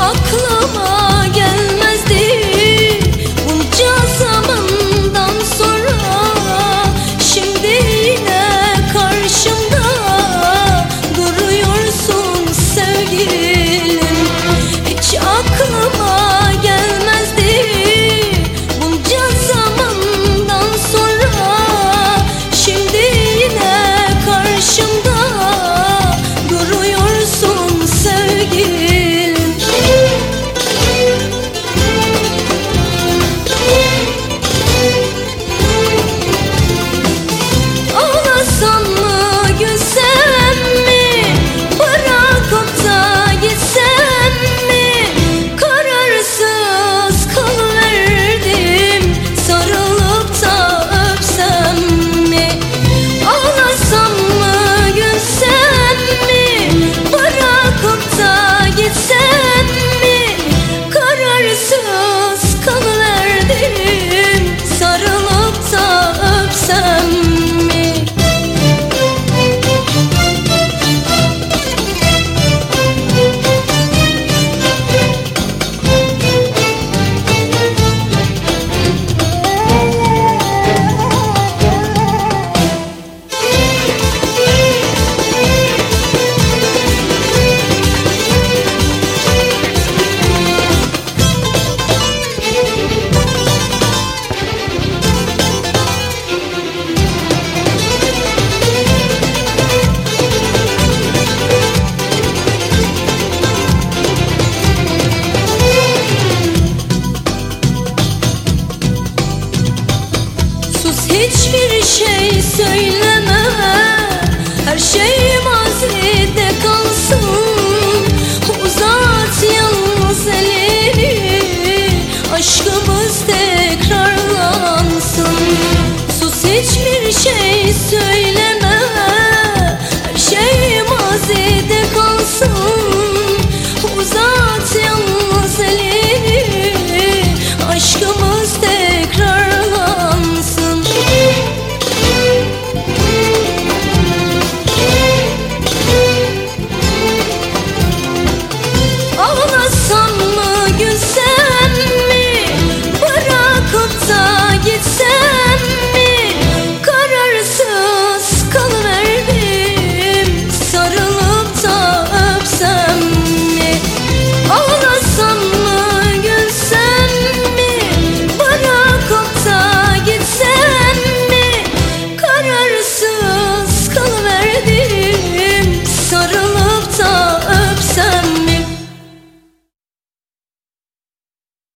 aklıma Hiçbir şey söylemem. Her şeyim aynı.